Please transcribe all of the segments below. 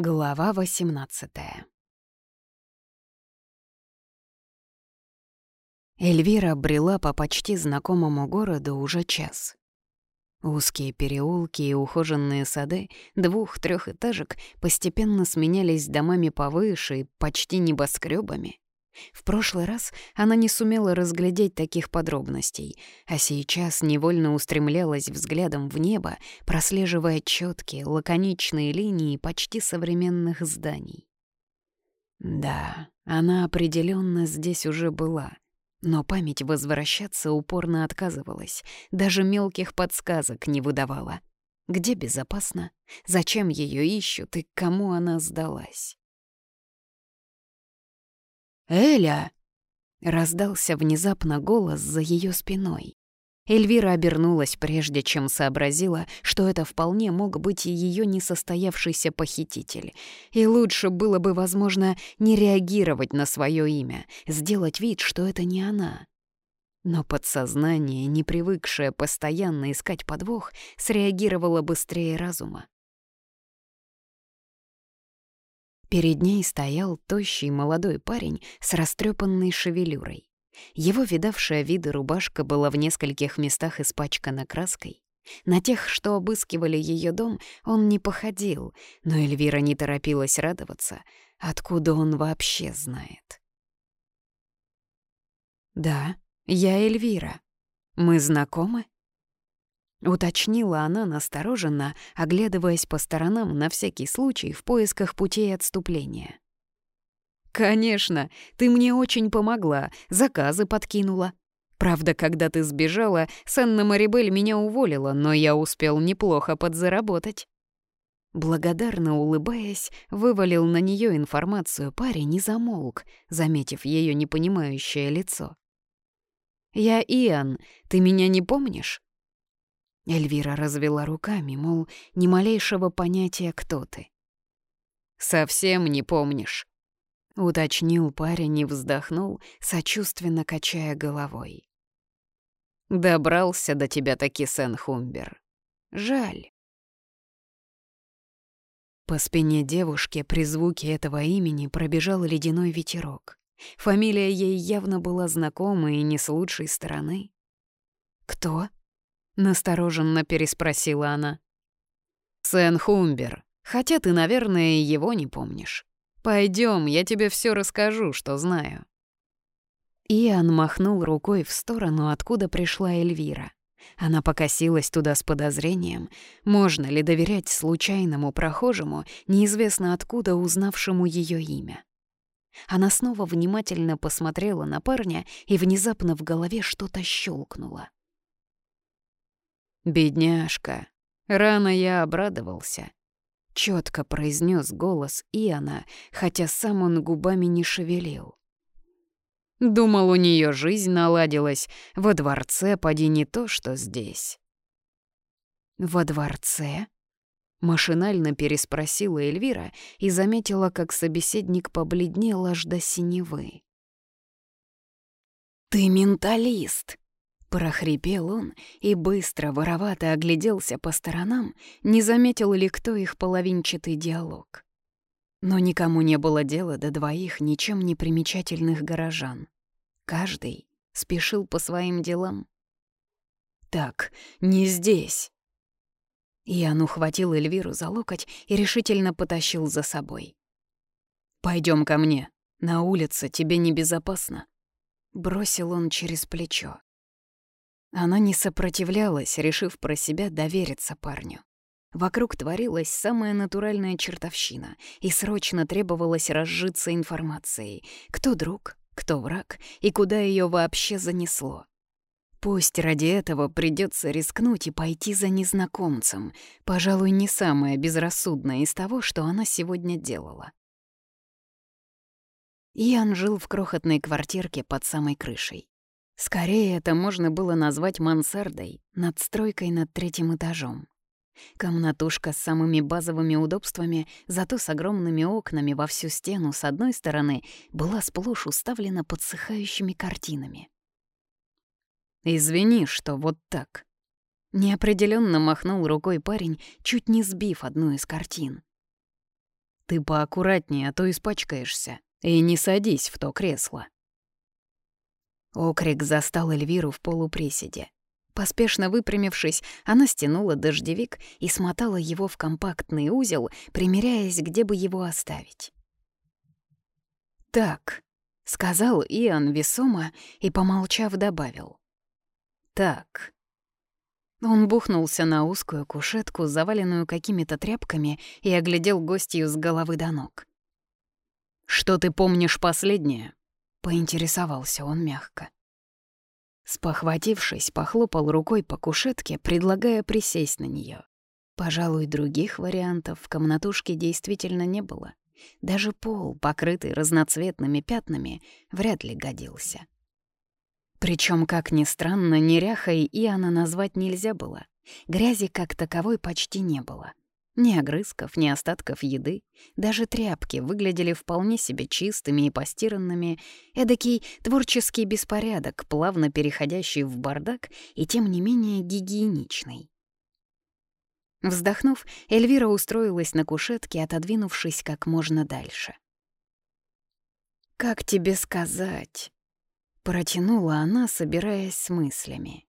Глава 18 Эльвира брела по почти знакомому городу уже час. Узкие переулки и ухоженные сады двух-трехэтажек постепенно сменялись домами повыше и почти небоскребами. В прошлый раз она не сумела разглядеть таких подробностей, а сейчас невольно устремлялась взглядом в небо, прослеживая четкие, лаконичные линии почти современных зданий. Да, она определенно здесь уже была, но память возвращаться упорно отказывалась, даже мелких подсказок не выдавала. Где безопасно? Зачем ее ищут и кому она сдалась? «Эля!» — раздался внезапно голос за ее спиной. Эльвира обернулась, прежде чем сообразила, что это вполне мог быть и ее несостоявшийся похититель. И лучше было бы, возможно, не реагировать на свое имя, сделать вид, что это не она. Но подсознание, не привыкшее постоянно искать подвох, среагировало быстрее разума. Перед ней стоял тощий молодой парень с растрепанной шевелюрой. Его видавшая виды рубашка была в нескольких местах испачкана краской. На тех, что обыскивали ее дом, он не походил, но Эльвира не торопилась радоваться. Откуда он вообще знает? «Да, я Эльвира. Мы знакомы?» Уточнила она настороженно, оглядываясь по сторонам на всякий случай в поисках путей отступления. «Конечно, ты мне очень помогла, заказы подкинула. Правда, когда ты сбежала, Санна Марибель меня уволила, но я успел неплохо подзаработать». Благодарно улыбаясь, вывалил на нее информацию парень и замолк, заметив ее непонимающее лицо. «Я Иоанн, ты меня не помнишь?» Эльвира развела руками, мол, ни малейшего понятия, кто ты. «Совсем не помнишь», — уточнил парень и вздохнул, сочувственно качая головой. «Добрался до тебя таки Сен-Хумбер. Жаль». По спине девушки при звуке этого имени пробежал ледяной ветерок. Фамилия ей явно была знакома и не с лучшей стороны. «Кто?» Настороженно переспросила она. Сен Хумбер, хотя ты, наверное, его не помнишь. Пойдем, я тебе все расскажу, что знаю. Иоанн махнул рукой в сторону, откуда пришла Эльвира. Она покосилась туда с подозрением, можно ли доверять случайному прохожему, неизвестно откуда узнавшему ее имя. Она снова внимательно посмотрела на парня, и внезапно в голове что-то щелкнуло. «Бедняжка, рано я обрадовался», — четко произнес голос Иоанна, хотя сам он губами не шевелил. Думал, у нее жизнь наладилась, во дворце поди не то, что здесь. «Во дворце?» — машинально переспросила Эльвира и заметила, как собеседник побледнел аж до синевы. «Ты менталист!» Прохрипел он и быстро, воровато огляделся по сторонам, не заметил ли кто их половинчатый диалог. Но никому не было дела до двоих ничем не примечательных горожан. Каждый спешил по своим делам. «Так, не здесь!» Ян ухватил Эльвиру за локоть и решительно потащил за собой. Пойдем ко мне. На улице тебе небезопасно», — бросил он через плечо. Она не сопротивлялась, решив про себя довериться парню. Вокруг творилась самая натуральная чертовщина, и срочно требовалось разжиться информацией. Кто друг, кто враг, и куда ее вообще занесло. Пусть ради этого придется рискнуть и пойти за незнакомцем, пожалуй, не самое безрассудное из того, что она сегодня делала. Иоанн жил в крохотной квартирке под самой крышей. Скорее, это можно было назвать мансардой, надстройкой над третьим этажом. Комнатушка с самыми базовыми удобствами, зато с огромными окнами во всю стену с одной стороны, была сплошь уставлена подсыхающими картинами. «Извини, что вот так». Неопределенно махнул рукой парень, чуть не сбив одну из картин. Ты поаккуратнее, а то испачкаешься. И не садись в то кресло». Окрик застал Эльвиру в полуприседе. Поспешно выпрямившись, она стянула дождевик и смотала его в компактный узел, примеряясь, где бы его оставить. «Так», — сказал Иоанн весомо и, помолчав, добавил. «Так». Он бухнулся на узкую кушетку, заваленную какими-то тряпками, и оглядел гостью с головы до ног. «Что ты помнишь последнее?» — поинтересовался он мягко. Спохватившись, похлопал рукой по кушетке, предлагая присесть на нее. Пожалуй, других вариантов в комнатушке действительно не было. Даже пол, покрытый разноцветными пятнами, вряд ли годился. Причем, как ни странно, неряхой Иоанна назвать нельзя было. Грязи как таковой почти не было. Ни огрызков, ни остатков еды. Даже тряпки выглядели вполне себе чистыми и постиранными. Эдакий творческий беспорядок, плавно переходящий в бардак и тем не менее гигиеничный. Вздохнув, Эльвира устроилась на кушетке, отодвинувшись как можно дальше. «Как тебе сказать?» — протянула она, собираясь с мыслями.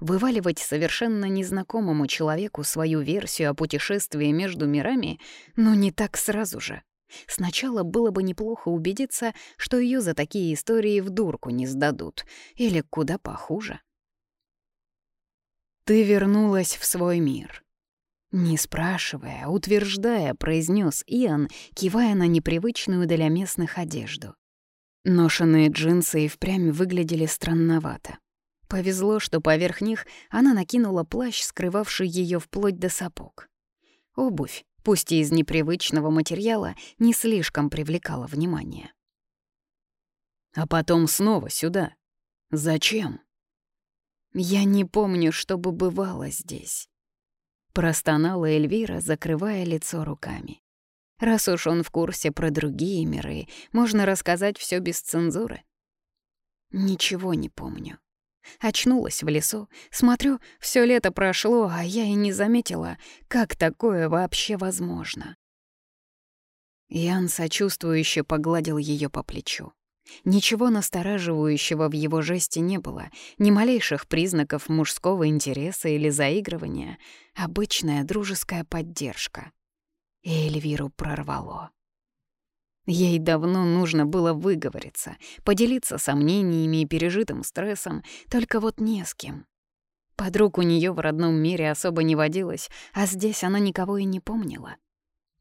Вываливать совершенно незнакомому человеку свою версию о путешествии между мирами, ну не так сразу же. Сначала было бы неплохо убедиться, что ее за такие истории в дурку не сдадут, или куда похуже. «Ты вернулась в свой мир», не спрашивая, утверждая, произнес Иоанн, кивая на непривычную для местных одежду. Ношенные джинсы и впрямь выглядели странновато. Повезло, что поверх них она накинула плащ, скрывавший ее вплоть до сапог. Обувь, пусть и из непривычного материала, не слишком привлекала внимание. А потом снова сюда. Зачем? Я не помню, чтобы бывало здесь. Простонала Эльвира, закрывая лицо руками. Раз уж он в курсе про другие миры, можно рассказать все без цензуры. Ничего не помню. Очнулась в лесу, смотрю, все лето прошло, а я и не заметила, как такое вообще возможно. Ян сочувствующе погладил ее по плечу. Ничего настораживающего в его жесте не было, ни малейших признаков мужского интереса или заигрывания, обычная дружеская поддержка. И Эльвиру прорвало. Ей давно нужно было выговориться, поделиться сомнениями и пережитым стрессом, только вот не с кем. Подруг у нее в родном мире особо не водилось, а здесь она никого и не помнила.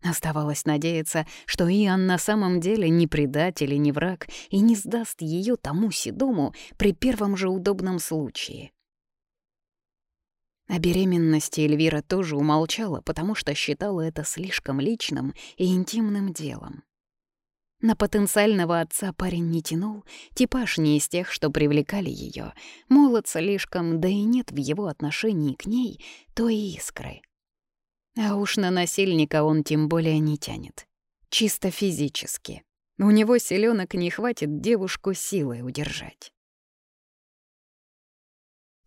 Оставалось надеяться, что Иоанн на самом деле не предатель и не враг и не сдаст ее тому седому при первом же удобном случае. О беременности Эльвира тоже умолчала, потому что считала это слишком личным и интимным делом. На потенциального отца парень не тянул, типаж не из тех, что привлекали ее. Молод слишком, да и нет в его отношении к ней той искры. А уж на насильника он тем более не тянет. Чисто физически. У него селенок не хватит девушку силой удержать.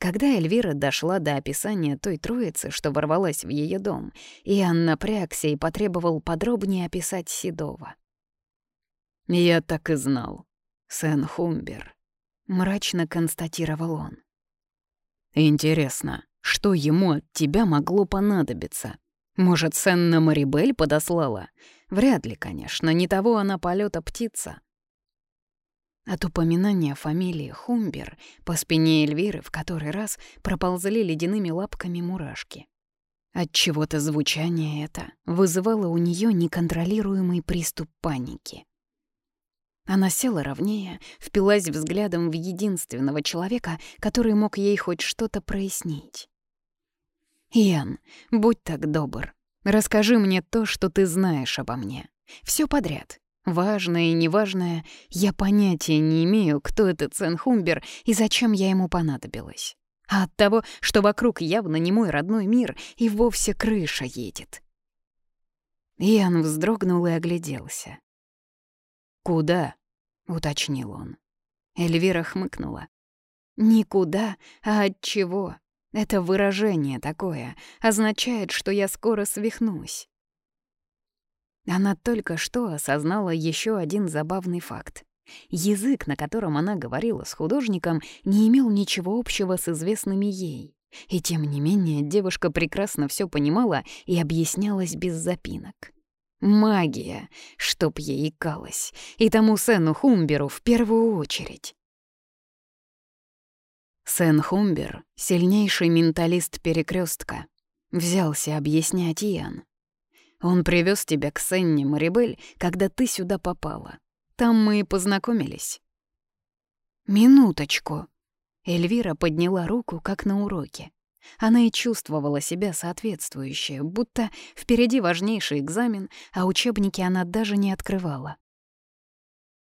Когда Эльвира дошла до описания той троицы, что ворвалась в ее дом, Иоанн напрягся и потребовал подробнее описать Седова. «Я так и знал. Сен Хумбер», — мрачно констатировал он. «Интересно, что ему от тебя могло понадобиться? Может, Сен на Марибель подослала? Вряд ли, конечно, не того она полета птица». От упоминания фамилии Хумбер по спине Эльвиры в который раз проползли ледяными лапками мурашки. От чего-то звучание это вызывало у нее неконтролируемый приступ паники. Она села ровнее, впилась взглядом в единственного человека, который мог ей хоть что-то прояснить. «Ян, будь так добр, расскажи мне то, что ты знаешь обо мне. Все подряд. Важное и неважное, я понятия не имею, кто этот Ценхумбер и зачем я ему понадобилась. А от того, что вокруг явно не мой родной мир, и вовсе крыша едет». Ян вздрогнул и огляделся. «Куда?» уточнил он. Эльвира хмыкнула. «Никуда, а от чего? Это выражение такое означает, что я скоро свихнусь». Она только что осознала еще один забавный факт. Язык, на котором она говорила с художником, не имел ничего общего с известными ей. И тем не менее девушка прекрасно все понимала и объяснялась без запинок. Магия, чтоб ей икалась, и тому Сену Хумберу в первую очередь. Сен Хумбер, сильнейший менталист перекрестка, взялся объяснять Иоанн. Он привез тебя к Сенне Марибель, когда ты сюда попала. Там мы и познакомились. Минуточку. Эльвира подняла руку, как на уроке. Она и чувствовала себя соответствующе, будто впереди важнейший экзамен, а учебники она даже не открывала.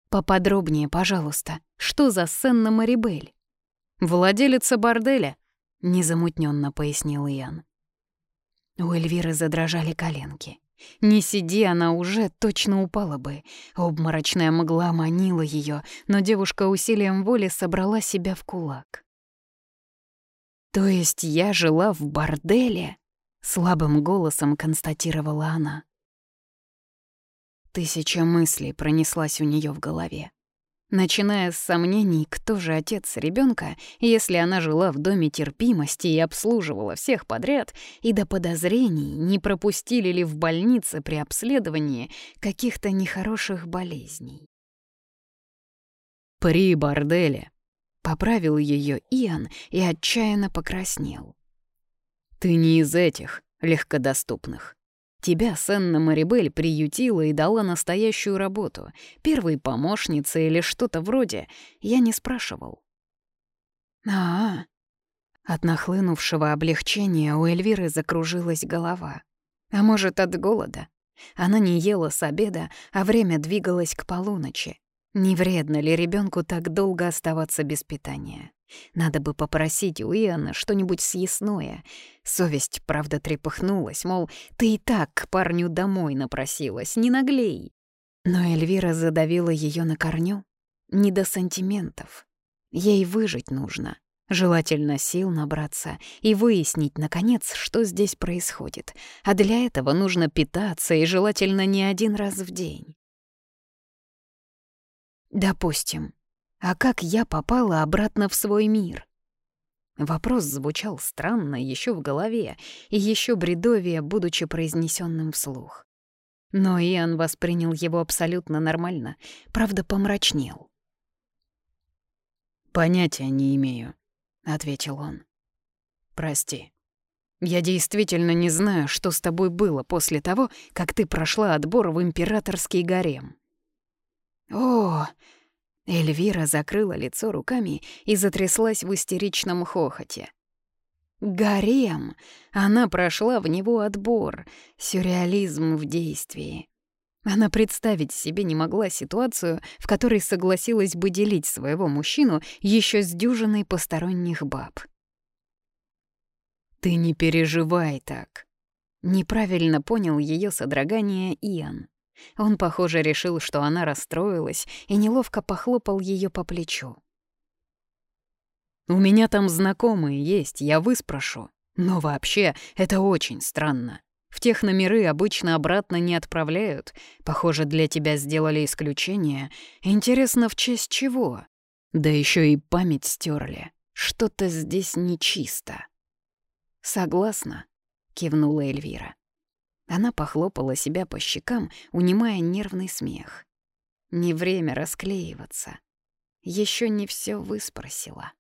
«Поподробнее, пожалуйста, что за Сенна Марибель?» «Владелица борделя», — незамутненно пояснил Ян. У Эльвиры задрожали коленки. Не сиди она уже, точно упала бы. Обморочная мгла манила ее, но девушка усилием воли собрала себя в кулак. «То есть я жила в борделе?» — слабым голосом констатировала она. Тысяча мыслей пронеслась у нее в голове. Начиная с сомнений, кто же отец ребенка, если она жила в доме терпимости и обслуживала всех подряд, и до подозрений, не пропустили ли в больнице при обследовании каких-то нехороших болезней. «При борделе», — поправил ее Иоанн и отчаянно покраснел. «Ты не из этих легкодоступных. Тебя Сенна Марибель приютила и дала настоящую работу, первой помощницы или что-то вроде, я не спрашивал. а, -а, -а. От нахлынувшего облегчения у Эльвиры закружилась голова. А может, от голода? Она не ела с обеда, а время двигалось к полуночи. Не вредно ли ребенку так долго оставаться без питания? Надо бы попросить у Иоанна что-нибудь съестное. Совесть, правда, трепыхнулась, мол, ты и так к парню домой напросилась, не наглей. Но Эльвира задавила ее на корню. Не до сантиментов. Ей выжить нужно. Желательно сил набраться и выяснить, наконец, что здесь происходит. А для этого нужно питаться и желательно не один раз в день. Допустим, а как я попала обратно в свой мир? Вопрос звучал странно еще в голове и еще бредовее, будучи произнесенным вслух. Но Иоанн воспринял его абсолютно нормально, правда, помрачнел. «Понятия не имею», — ответил он. «Прости. Я действительно не знаю, что с тобой было после того, как ты прошла отбор в императорский гарем». «О, Эльвира закрыла лицо руками и затряслась в истеричном хохоте. Гарем! Она прошла в него отбор, сюрреализм в действии. Она представить себе не могла ситуацию, в которой согласилась бы делить своего мужчину еще с дюжиной посторонних баб. «Ты не переживай так», — неправильно понял ее содрогание Иоанн. Он, похоже, решил, что она расстроилась, и неловко похлопал ее по плечу. «У меня там знакомые есть, я выспрошу. Но вообще, это очень странно. В тех номеры обычно обратно не отправляют. Похоже, для тебя сделали исключение. Интересно, в честь чего? Да еще и память стерли. Что-то здесь нечисто». «Согласна», — кивнула Эльвира. Она похлопала себя по щекам, унимая нервный смех. Не время расклеиваться. Еще не все выспросила.